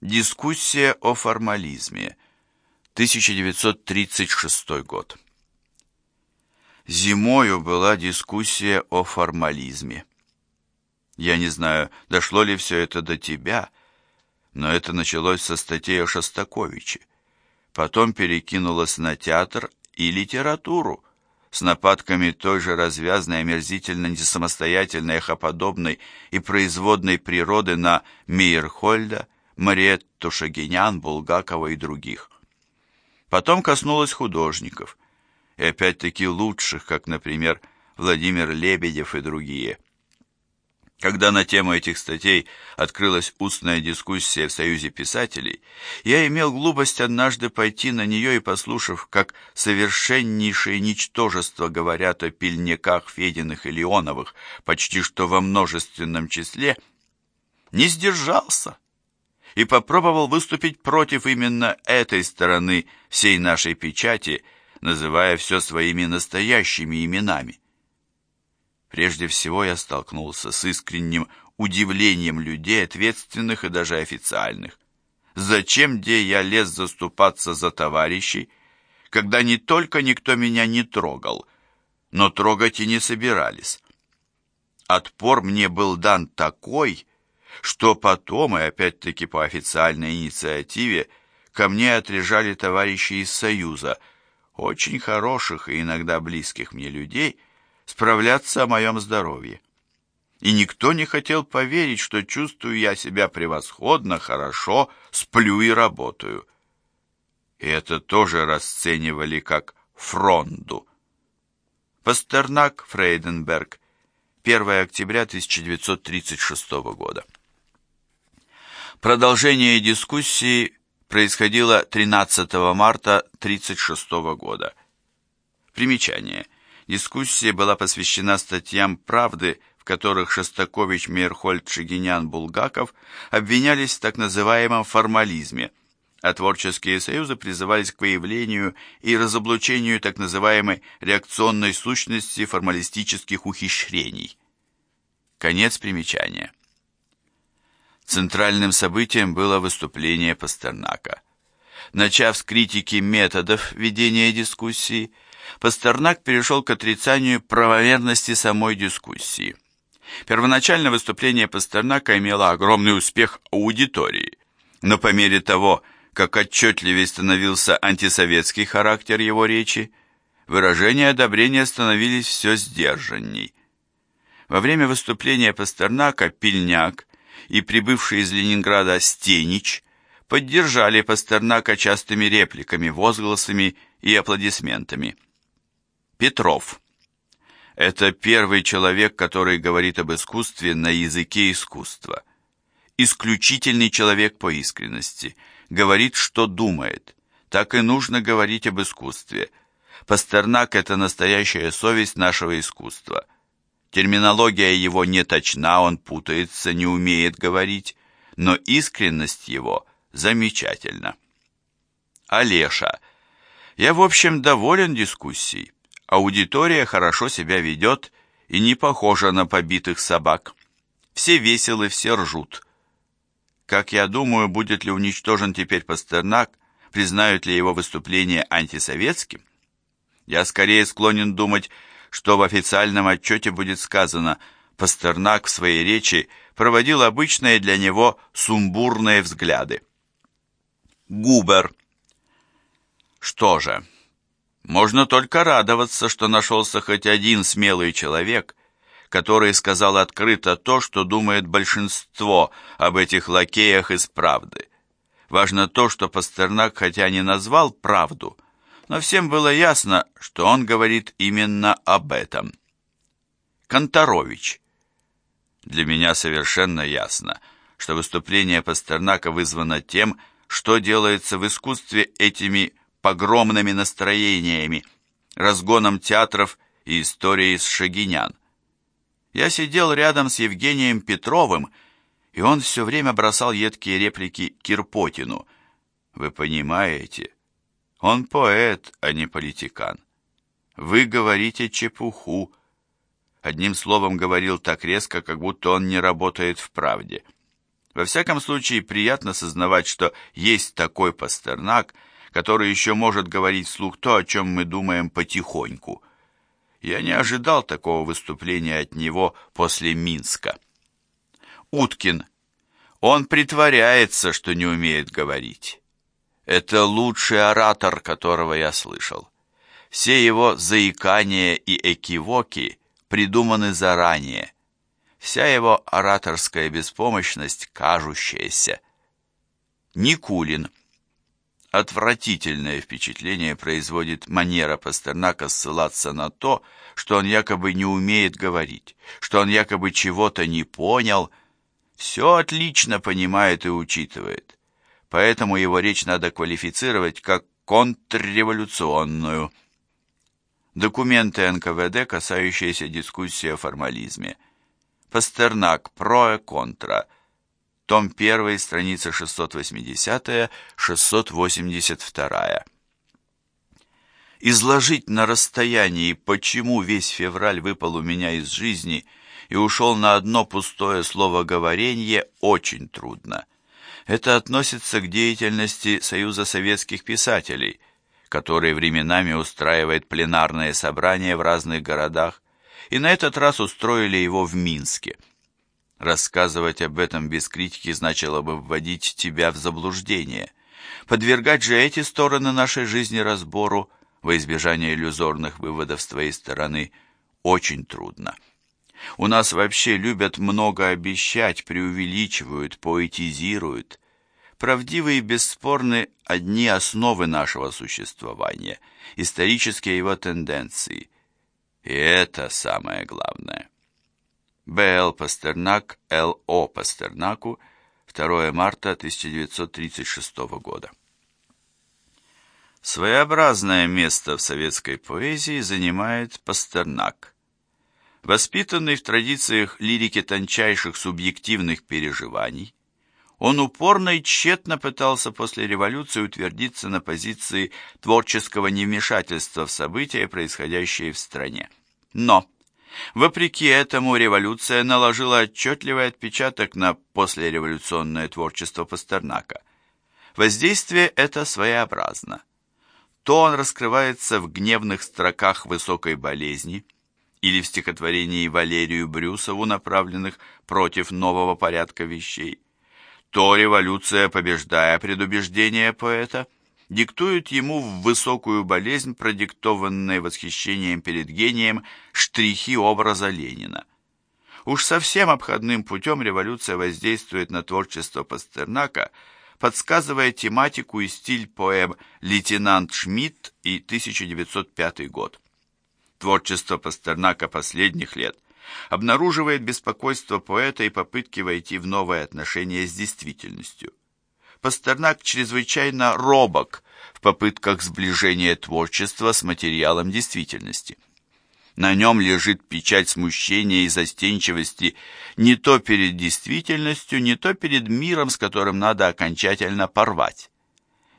Дискуссия о формализме. 1936 год. Зимою была дискуссия о формализме. Я не знаю, дошло ли все это до тебя, но это началось со статей о Шостаковиче. Потом перекинулось на театр и литературу с нападками той же развязной, омерзительно несамостоятельной, эхоподобной и производной природы на Мейерхольда, Мариетту Шагинян, Булгакова и других. Потом коснулась художников, и опять-таки лучших, как, например, Владимир Лебедев и другие. Когда на тему этих статей открылась устная дискуссия в Союзе писателей, я имел глупость однажды пойти на нее и, послушав, как совершеннейшее ничтожество говорят о пильняках Фединых и Леоновых, почти что во множественном числе, не сдержался и попробовал выступить против именно этой стороны всей нашей печати, называя все своими настоящими именами. Прежде всего я столкнулся с искренним удивлением людей, ответственных и даже официальных. Зачем, где я лез заступаться за товарищей, когда не только никто меня не трогал, но трогать и не собирались? Отпор мне был дан такой, что потом, и опять-таки по официальной инициативе, ко мне отрежали товарищи из Союза, очень хороших и иногда близких мне людей, справляться о моем здоровье. И никто не хотел поверить, что чувствую я себя превосходно, хорошо, сплю и работаю. И это тоже расценивали как фронду. Пастернак, Фрейденберг, 1 октября 1936 года. Продолжение дискуссии происходило 13 марта 1936 года. Примечание. Дискуссия была посвящена статьям «Правды», в которых Шостакович, Мейерхольд, Шагинян, Булгаков обвинялись в так называемом формализме, а творческие союзы призывались к выявлению и разоблачению так называемой реакционной сущности формалистических ухищрений. Конец примечания. Центральным событием было выступление Пастернака. Начав с критики методов ведения дискуссии, Пастернак перешел к отрицанию правомерности самой дискуссии. Первоначально выступление Пастернака имело огромный успех аудитории, но по мере того, как отчетливее становился антисоветский характер его речи, выражения одобрения становились все сдержанней. Во время выступления Пастернака Пильняк и прибывший из Ленинграда Стенич поддержали Пастернака частыми репликами, возгласами и аплодисментами. Петров. Это первый человек, который говорит об искусстве на языке искусства. Исключительный человек по искренности. Говорит, что думает. Так и нужно говорить об искусстве. Пастернак – это настоящая совесть нашего искусства – Терминология его не точна, он путается, не умеет говорить, но искренность его замечательна. Олеша. Я, в общем, доволен дискуссией. Аудитория хорошо себя ведет и не похожа на побитых собак. Все веселы, все ржут. Как я думаю, будет ли уничтожен теперь Пастернак, признают ли его выступление антисоветским? Я скорее склонен думать, что в официальном отчете будет сказано «Пастернак в своей речи проводил обычные для него сумбурные взгляды». Губер. Что же, можно только радоваться, что нашелся хоть один смелый человек, который сказал открыто то, что думает большинство об этих лакеях из правды. Важно то, что Пастернак, хотя не назвал правду, но всем было ясно, что он говорит именно об этом. Конторович. Для меня совершенно ясно, что выступление Пастернака вызвано тем, что делается в искусстве этими погромными настроениями, разгоном театров и историей с Шагинян. Я сидел рядом с Евгением Петровым, и он все время бросал едкие реплики Кирпотину. Вы понимаете, он поэт, а не политикан. Вы говорите чепуху. Одним словом говорил так резко, как будто он не работает в правде. Во всяком случае, приятно сознавать, что есть такой Пастернак, который еще может говорить вслух то, о чем мы думаем потихоньку. Я не ожидал такого выступления от него после Минска. Уткин. Он притворяется, что не умеет говорить. Это лучший оратор, которого я слышал. Все его заикания и экивоки придуманы заранее. Вся его ораторская беспомощность кажущаяся. Никулин. Отвратительное впечатление производит манера Пастернака ссылаться на то, что он якобы не умеет говорить, что он якобы чего-то не понял, все отлично понимает и учитывает. Поэтому его речь надо квалифицировать как контрреволюционную. Документы НКВД, касающиеся дискуссии о формализме. Пастернак, про и контра. Том 1, страница 680-682. Изложить на расстоянии, почему весь февраль выпал у меня из жизни и ушел на одно пустое слово говоренье, очень трудно. Это относится к деятельности Союза советских писателей – который временами устраивает пленарные собрания в разных городах, и на этот раз устроили его в Минске. Рассказывать об этом без критики значило бы вводить тебя в заблуждение. Подвергать же эти стороны нашей жизни разбору во избежание иллюзорных выводов с твоей стороны очень трудно. У нас вообще любят много обещать, преувеличивают, поэтизируют правдивы и бесспорны одни основы нашего существования, исторические его тенденции. И это самое главное. Б.Л. Пастернак, Л.О. Пастернаку, 2 марта 1936 года. Своеобразное место в советской поэзии занимает Пастернак. Воспитанный в традициях лирики тончайших субъективных переживаний, он упорно и тщетно пытался после революции утвердиться на позиции творческого невмешательства в события, происходящие в стране. Но, вопреки этому, революция наложила отчетливый отпечаток на послереволюционное творчество Пастернака. Воздействие это своеобразно. То он раскрывается в гневных строках высокой болезни или в стихотворении Валерию Брюсову, направленных против нового порядка вещей, то революция, побеждая предубеждение поэта, диктует ему в высокую болезнь, продиктованной восхищением перед гением, штрихи образа Ленина. Уж совсем обходным путем революция воздействует на творчество Пастернака, подсказывая тематику и стиль поэм «Лейтенант Шмидт» и «1905 год». Творчество Пастернака последних лет – обнаруживает беспокойство поэта и попытки войти в новые отношения с действительностью. Пастернак чрезвычайно робок в попытках сближения творчества с материалом действительности. На нем лежит печать смущения и застенчивости не то перед действительностью, не то перед миром, с которым надо окончательно порвать.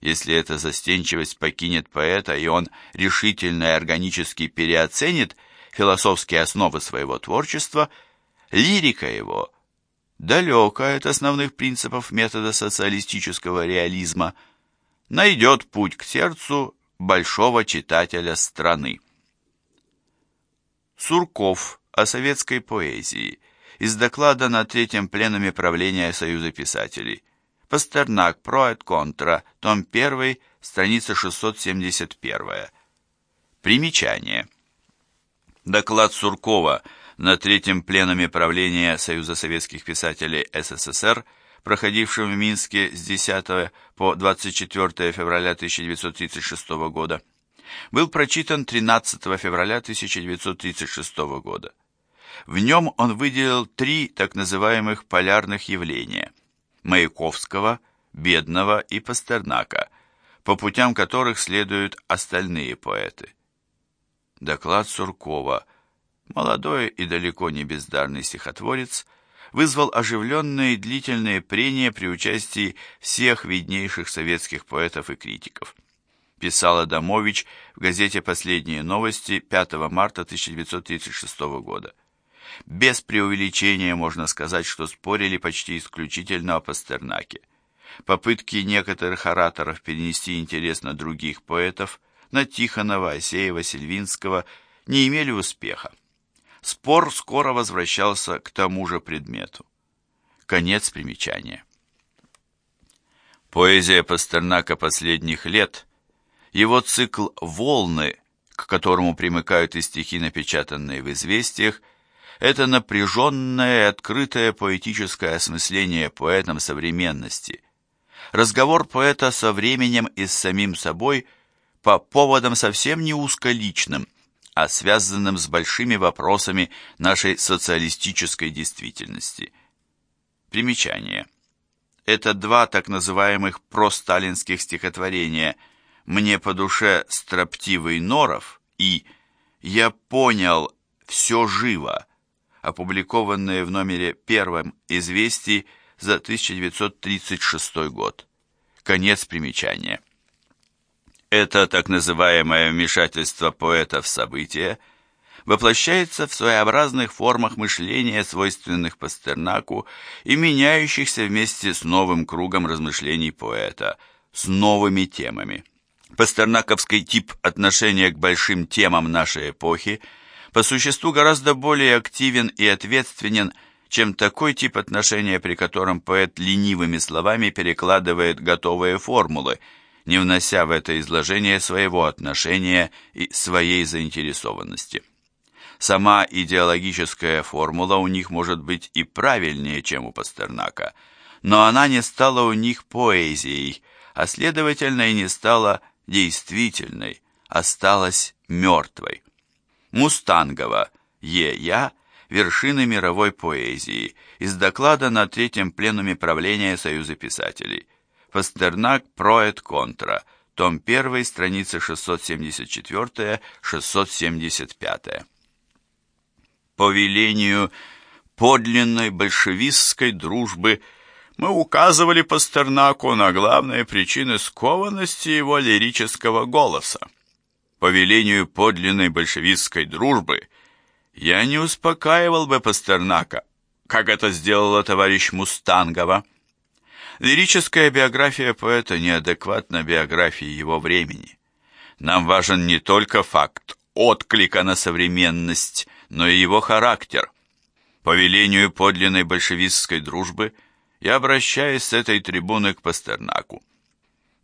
Если эта застенчивость покинет поэта, и он решительно и органически переоценит – философские основы своего творчества, лирика его, далекая от основных принципов метода социалистического реализма, найдет путь к сердцу большого читателя страны. Сурков о советской поэзии из доклада на третьем пленуме правления Союза писателей. Пастернак, про et контра, том 1, страница 671. Примечание. Доклад Суркова на третьем пленуме правления Союза советских писателей СССР, проходившем в Минске с 10 по 24 февраля 1936 года, был прочитан 13 февраля 1936 года. В нем он выделил три так называемых полярных явления – Маяковского, Бедного и Пастернака, по путям которых следуют остальные поэты. Доклад Суркова, молодой и далеко не бездарный стихотворец, вызвал оживленные и длительные прения при участии всех виднейших советских поэтов и критиков. Писал Адамович в газете «Последние новости» 5 марта 1936 года. Без преувеличения можно сказать, что спорили почти исключительно о Пастернаке. Попытки некоторых ораторов перенести интерес на других поэтов, на Тихонова, Осеева, Сильвинского, не имели успеха. Спор скоро возвращался к тому же предмету. Конец примечания. Поэзия Пастернака последних лет, его цикл «Волны», к которому примыкают и стихи, напечатанные в «Известиях», это напряженное и открытое поэтическое осмысление поэтом современности. Разговор поэта со временем и с самим собой по поводам совсем не узколичным, а связанным с большими вопросами нашей социалистической действительности. Примечание. Это два так называемых просталинских стихотворения «Мне по душе строптивый Норов» и «Я понял, все живо», опубликованные в номере первом «Известий» за 1936 год. Конец примечания. Это так называемое вмешательство поэта в события воплощается в своеобразных формах мышления, свойственных Пастернаку и меняющихся вместе с новым кругом размышлений поэта, с новыми темами. Пастернаковский тип отношения к большим темам нашей эпохи по существу гораздо более активен и ответственен, чем такой тип отношения, при котором поэт ленивыми словами перекладывает готовые формулы, не внося в это изложение своего отношения и своей заинтересованности. Сама идеологическая формула у них может быть и правильнее, чем у Пастернака, но она не стала у них поэзией, а следовательно и не стала действительной, осталась мертвой. Мустангова, Е.Я., вершины мировой поэзии, из доклада на третьем пленуме правления Союза писателей. Пастернак Проэт Контра, том 1, страница 674-675. По велению подлинной большевистской дружбы мы указывали Пастернаку на главные причины скованности его лирического голоса. По велению подлинной большевистской дружбы я не успокаивал бы Пастернака, как это сделала товарищ Мустангова. Лирическая биография поэта неадекватна биографии его времени. Нам важен не только факт отклика на современность, но и его характер. По велению подлинной большевистской дружбы я обращаюсь с этой трибуны к Пастернаку.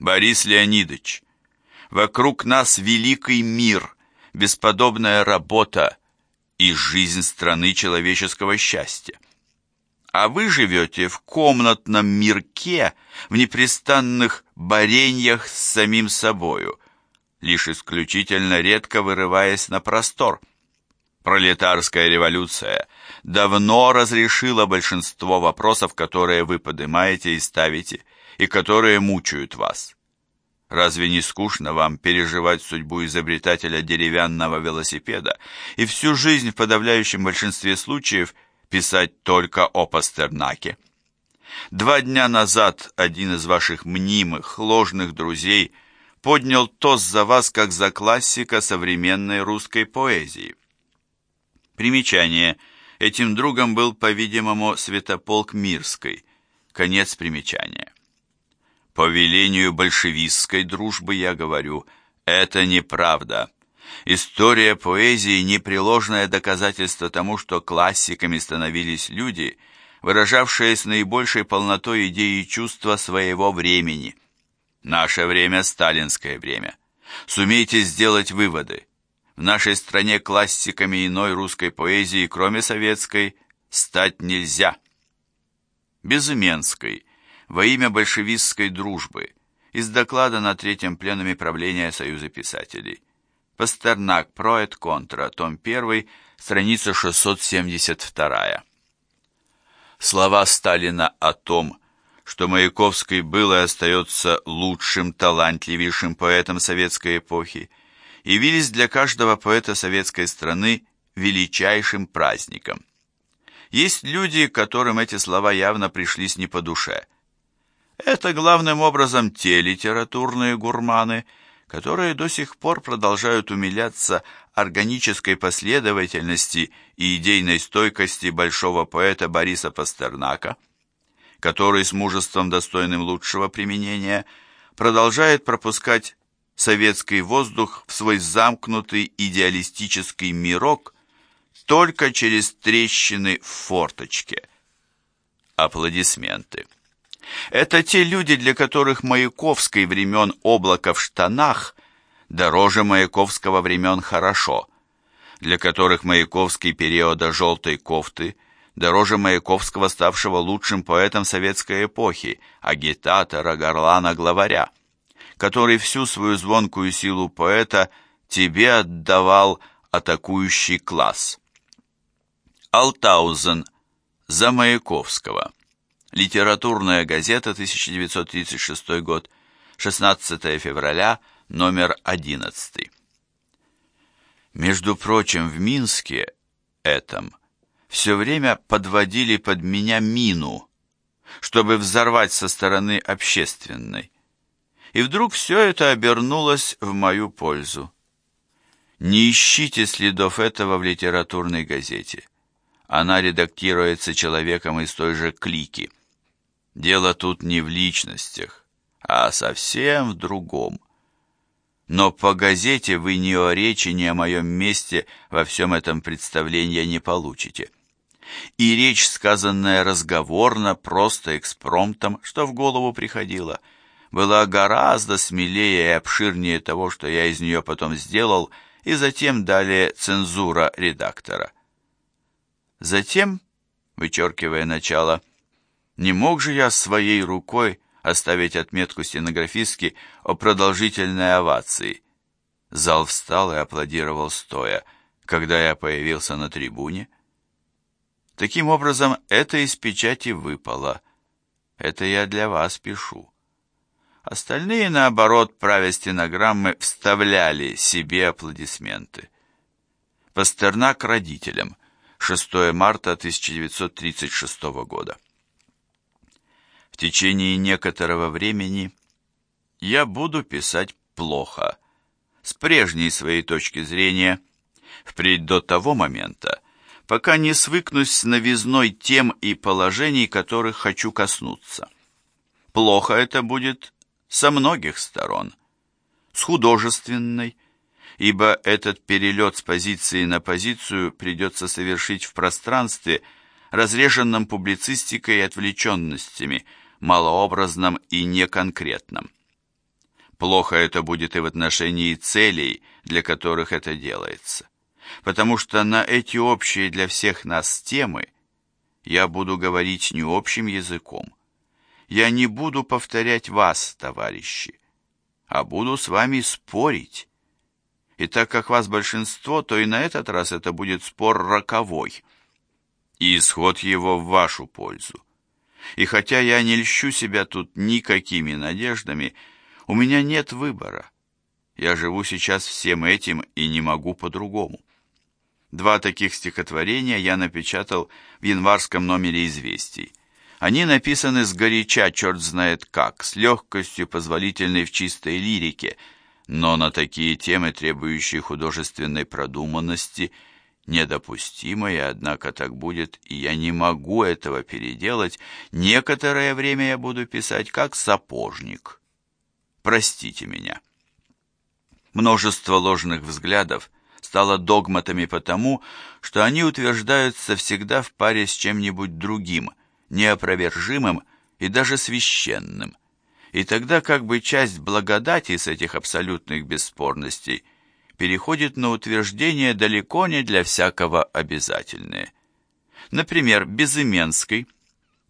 Борис Леонидович, вокруг нас великий мир, бесподобная работа и жизнь страны человеческого счастья. А вы живете в комнатном мирке, в непрестанных борениях с самим собою, лишь исключительно редко вырываясь на простор – Пролетарская революция давно разрешила большинство вопросов, которые вы поднимаете и ставите, и которые мучают вас. Разве не скучно вам переживать судьбу изобретателя деревянного велосипеда и всю жизнь в подавляющем большинстве случаев писать только о Пастернаке? Два дня назад один из ваших мнимых, ложных друзей поднял тост за вас как за классика современной русской поэзии. Примечание. Этим другом был, по-видимому, Святополк Мирской. Конец примечания. По велению большевистской дружбы я говорю, это неправда. История поэзии – непреложное доказательство тому, что классиками становились люди, выражавшие с наибольшей полнотой идеи и чувства своего времени. Наше время – сталинское время. Сумейте сделать выводы. В нашей стране классиками иной русской поэзии, кроме советской, стать нельзя. Безыменской, во имя большевистской дружбы, из доклада на третьем пленуме правления Союза писателей. Пастернак, Проэт Контра, том 1, страница 672. Слова Сталина о том, что Маяковский был и остается лучшим, талантливейшим поэтом советской эпохи, явились для каждого поэта советской страны величайшим праздником. Есть люди, которым эти слова явно пришлись не по душе. Это главным образом те литературные гурманы, которые до сих пор продолжают умиляться органической последовательности и идейной стойкости большого поэта Бориса Пастернака, который с мужеством, достойным лучшего применения, продолжает пропускать советский воздух в свой замкнутый идеалистический мирок только через трещины в форточке. Аплодисменты. Это те люди, для которых Маяковский времен облака в штанах дороже Маяковского времен хорошо, для которых Маяковский периода желтой кофты дороже Маяковского, ставшего лучшим поэтом советской эпохи, агитатора, горлана, главаря который всю свою звонкую силу поэта тебе отдавал атакующий класс. Алтаузен за Маяковского. Литературная газета, 1936 год, 16 февраля, номер 11. Между прочим, в Минске этом все время подводили под меня мину, чтобы взорвать со стороны общественной. И вдруг все это обернулось в мою пользу. Не ищите следов этого в литературной газете. Она редактируется человеком из той же клики. Дело тут не в личностях, а совсем в другом. Но по газете вы ни о речи, ни о моем месте во всем этом представлении не получите. И речь, сказанная разговорно, просто экспромтом, что в голову приходило – была гораздо смелее и обширнее того, что я из нее потом сделал, и затем далее цензура редактора. Затем, вычеркивая начало, не мог же я своей рукой оставить отметку стенографистки о продолжительной овации. Зал встал и аплодировал стоя, когда я появился на трибуне. Таким образом, это из печати выпало. Это я для вас пишу. Остальные, наоборот, правя стенограммы, вставляли себе аплодисменты. Пастернак родителям. 6 марта 1936 года. В течение некоторого времени я буду писать плохо, с прежней своей точки зрения, впредь до того момента, пока не свыкнусь с новизной тем и положений, которых хочу коснуться. Плохо это будет со многих сторон. С художественной, ибо этот перелет с позиции на позицию придется совершить в пространстве, разреженном публицистикой и отвлеченностями, малообразном и неконкретном. Плохо это будет и в отношении целей, для которых это делается. Потому что на эти общие для всех нас темы я буду говорить не общим языком, я не буду повторять вас, товарищи, а буду с вами спорить. И так как вас большинство, то и на этот раз это будет спор роковой. И исход его в вашу пользу. И хотя я не льщу себя тут никакими надеждами, у меня нет выбора. Я живу сейчас всем этим и не могу по-другому. Два таких стихотворения я напечатал в январском номере «Известий». Они написаны сгоряча, черт знает как, с легкостью, позволительной в чистой лирике, но на такие темы, требующие художественной продуманности, недопустимые, однако так будет, и я не могу этого переделать. Некоторое время я буду писать как сапожник. Простите меня. Множество ложных взглядов стало догматами потому, что они утверждаются всегда в паре с чем-нибудь другим – неопровержимым и даже священным. И тогда как бы часть благодати с этих абсолютных бесспорностей переходит на утверждение далеко не для всякого обязательное. Например, Безыменский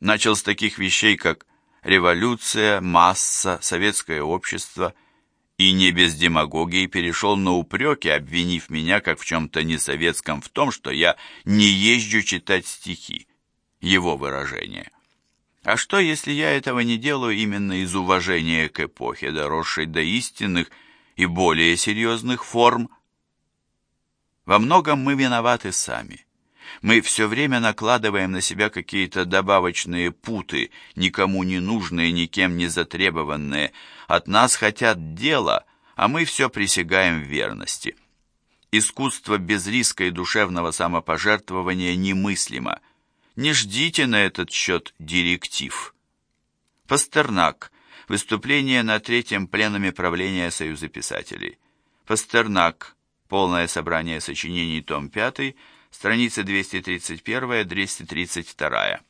начал с таких вещей, как революция, масса, советское общество, и не без демагогии перешел на упреки, обвинив меня как в чем-то несоветском в том, что я не езжу читать стихи его выражение. А что, если я этого не делаю именно из уважения к эпохе, доросшей до истинных и более серьезных форм? Во многом мы виноваты сами. Мы все время накладываем на себя какие-то добавочные путы, никому не нужные, никем не затребованные. От нас хотят дела, а мы все присягаем верности. Искусство без риска и душевного самопожертвования немыслимо. Не ждите на этот счет директив. Пастернак. Выступление на третьем пленуме правления Союза писателей. Пастернак. Полное собрание сочинений, том 5, страницы 231-232.